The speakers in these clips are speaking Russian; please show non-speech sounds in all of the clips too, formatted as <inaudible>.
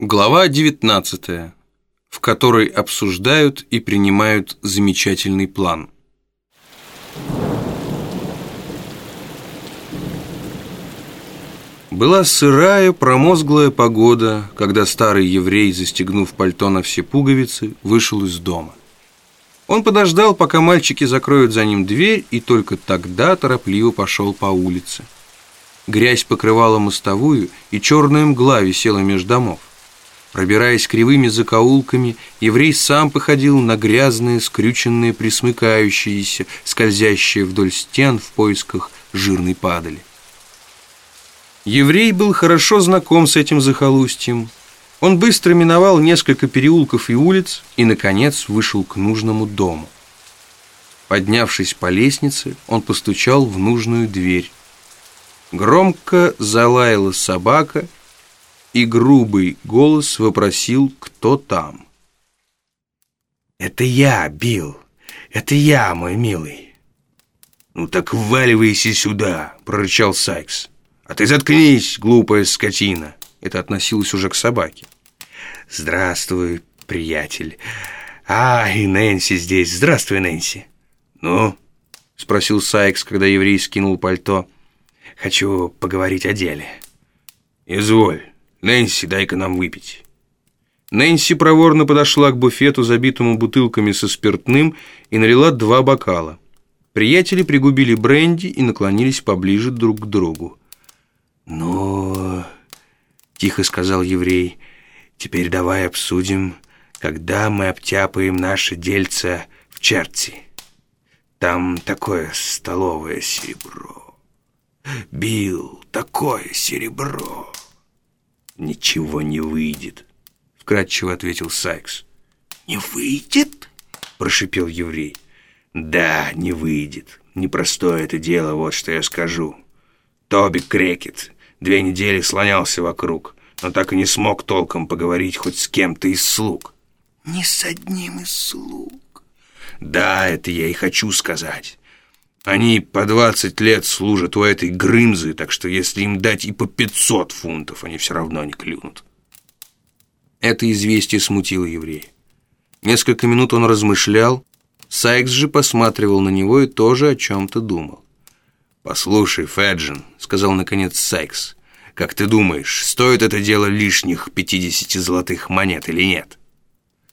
Глава 19, в которой обсуждают и принимают замечательный план. Была сырая, промозглая погода, когда старый еврей, застегнув пальто на все пуговицы, вышел из дома. Он подождал, пока мальчики закроют за ним дверь, и только тогда торопливо пошел по улице. Грязь покрывала мостовую, и черная мгла висела между домов. Пробираясь кривыми закоулками, еврей сам походил на грязные, скрюченные, присмыкающиеся, скользящие вдоль стен в поисках жирной падали. Еврей был хорошо знаком с этим захолустьем. Он быстро миновал несколько переулков и улиц и, наконец, вышел к нужному дому. Поднявшись по лестнице, он постучал в нужную дверь. Громко залаяла собака, и грубый голос вопросил, кто там. «Это я, Билл. Это я, мой милый». «Ну так вваливайся сюда», — прорычал Сайкс. «А ты заткнись, глупая скотина!» Это относилось уже к собаке. «Здравствуй, приятель. А, и Нэнси здесь. Здравствуй, Нэнси». «Ну?» — спросил Сайкс, когда еврей скинул пальто. «Хочу поговорить о деле». «Изволь. Нэнси, дай-ка нам выпить». Нэнси проворно подошла к буфету, забитому бутылками со спиртным, и налила два бокала. Приятели пригубили бренди и наклонились поближе друг к другу. «Ну...» — тихо сказал еврей. «Теперь давай обсудим, когда мы обтяпаем наше дельце в Черти. Там такое столовое серебро. Бил, такое серебро!» «Ничего не выйдет», — вкратчиво ответил Сайкс. «Не выйдет?» — прошипел еврей. «Да, не выйдет. Непростое это дело, вот что я скажу. Тоби Крекет Две недели слонялся вокруг, но так и не смог толком поговорить хоть с кем-то из слуг. «Не с одним из слуг?» «Да, это я и хочу сказать. Они по двадцать лет служат у этой Грымзы, так что если им дать и по пятьсот фунтов, они все равно не клюнут». Это известие смутило еврея. Несколько минут он размышлял, Сайкс же посматривал на него и тоже о чем-то думал. «Послушай, Феджин», — сказал наконец Сайкс, «как ты думаешь, стоит это дело лишних пятидесяти золотых монет или нет?»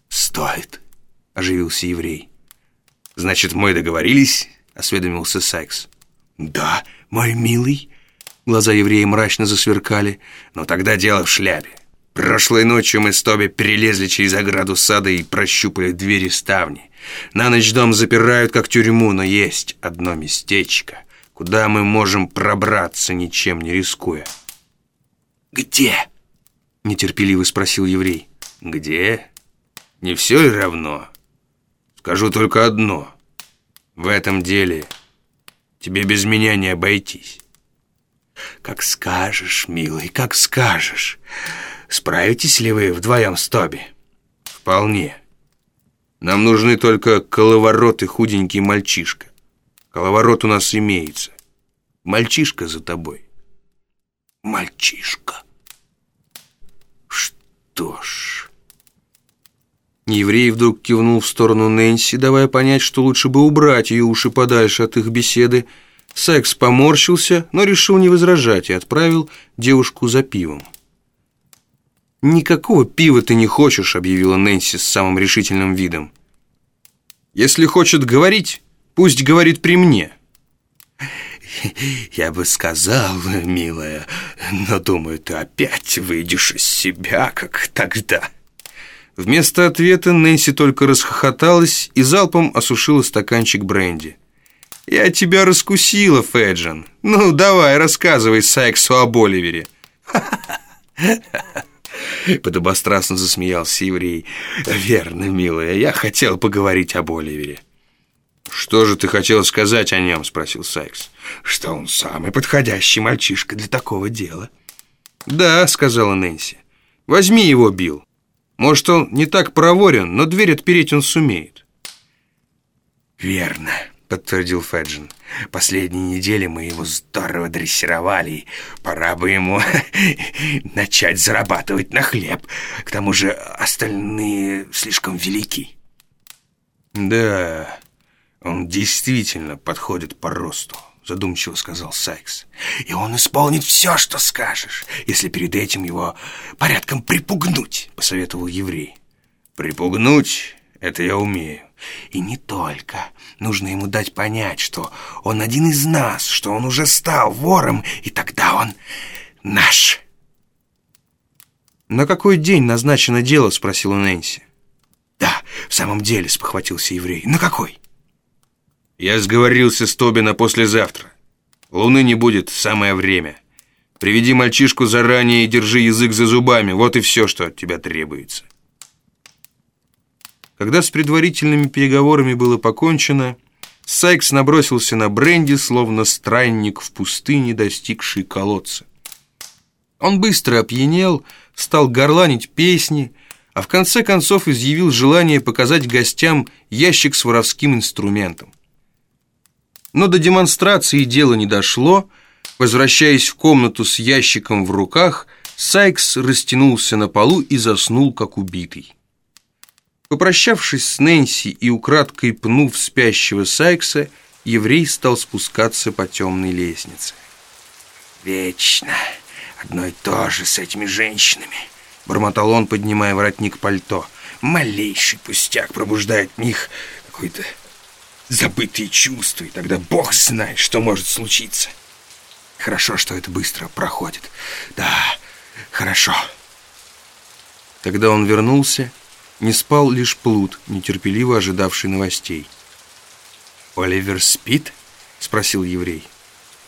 «Стоит», — оживился еврей. «Значит, мы договорились?» — осведомился Сайкс. «Да, мой милый». Глаза еврея мрачно засверкали. «Но тогда дело в шляпе. Прошлой ночью мы с Тоби перелезли через ограду сада и прощупали двери ставни. На ночь дом запирают, как тюрьму, но есть одно местечко куда мы можем пробраться, ничем не рискуя. «Где?» — нетерпеливо спросил еврей. «Где? Не все ли равно? Скажу только одно. В этом деле тебе без меня не обойтись». «Как скажешь, милый, как скажешь. Справитесь ли вы вдвоем с Тоби?» «Вполне. Нам нужны только коловорот и худенький мальчишка. Коловорот у нас имеется. Мальчишка за тобой. Мальчишка. Что ж... Еврей вдруг кивнул в сторону Нэнси, давая понять, что лучше бы убрать ее уши подальше от их беседы. Секс поморщился, но решил не возражать и отправил девушку за пивом. «Никакого пива ты не хочешь», — объявила Нэнси с самым решительным видом. «Если хочет говорить, Пусть говорит при мне. <laughs> Я бы сказал, милая, но думаю, ты опять выйдешь из себя, как тогда. Вместо ответа Нэнси только расхохоталась и залпом осушила стаканчик бренди. «Я тебя раскусила, Феджин. Ну, давай, рассказывай Сайксу о Боливере». <laughs> Подобострастно засмеялся еврей. «Верно, милая, я хотел поговорить о Боливере». «Что же ты хотел сказать о нем?» – спросил Сайкс. «Что он самый подходящий мальчишка для такого дела». «Да», – сказала Нэнси. «Возьми его, Билл. Может, он не так проворен, но дверь отпереть он сумеет». «Верно», — подтвердил Феджин. «Последние недели мы его здорово дрессировали, и пора бы ему <laughs> начать зарабатывать на хлеб. К тому же остальные слишком велики». «Да, он действительно подходит по росту», — задумчиво сказал Сайкс. «И он исполнит все, что скажешь, если перед этим его порядком припугнуть», — посоветовал еврей. «Припугнуть — это я умею». И не только. Нужно ему дать понять, что он один из нас, что он уже стал вором, и тогда он наш. «На какой день назначено дело?» — спросила Нэнси. «Да, в самом деле», — спохватился еврей. «На какой?» «Я сговорился с Тоби на послезавтра. Луны не будет, самое время. Приведи мальчишку заранее и держи язык за зубами. Вот и все, что от тебя требуется». Когда с предварительными переговорами было покончено, Сайкс набросился на бренди, словно странник в пустыне, достигший колодца. Он быстро опьянел, стал горланить песни, а в конце концов изъявил желание показать гостям ящик с воровским инструментом. Но до демонстрации дело не дошло. Возвращаясь в комнату с ящиком в руках, Сайкс растянулся на полу и заснул, как убитый. Попрощавшись с Нэнси и украдкой пнув спящего Сайкса, еврей стал спускаться по темной лестнице. «Вечно одно и то же с этими женщинами», — бормотал он, поднимая воротник пальто. «Малейший пустяк пробуждает в них какое-то забытые чувства, и тогда бог знает, что может случиться. Хорошо, что это быстро проходит. Да, хорошо». Тогда он вернулся не спал лишь Плут, нетерпеливо ожидавший новостей. «Оливер спит?» — спросил еврей.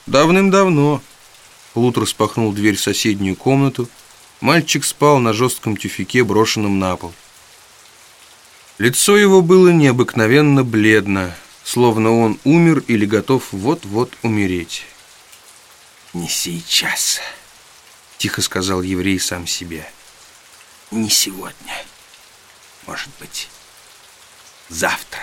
«Давным-давно». Плут распахнул дверь в соседнюю комнату. Мальчик спал на жестком тюфике, брошенном на пол. Лицо его было необыкновенно бледно, словно он умер или готов вот-вот умереть. «Не сейчас», — тихо сказал еврей сам себе. «Не сегодня» может быть, завтра.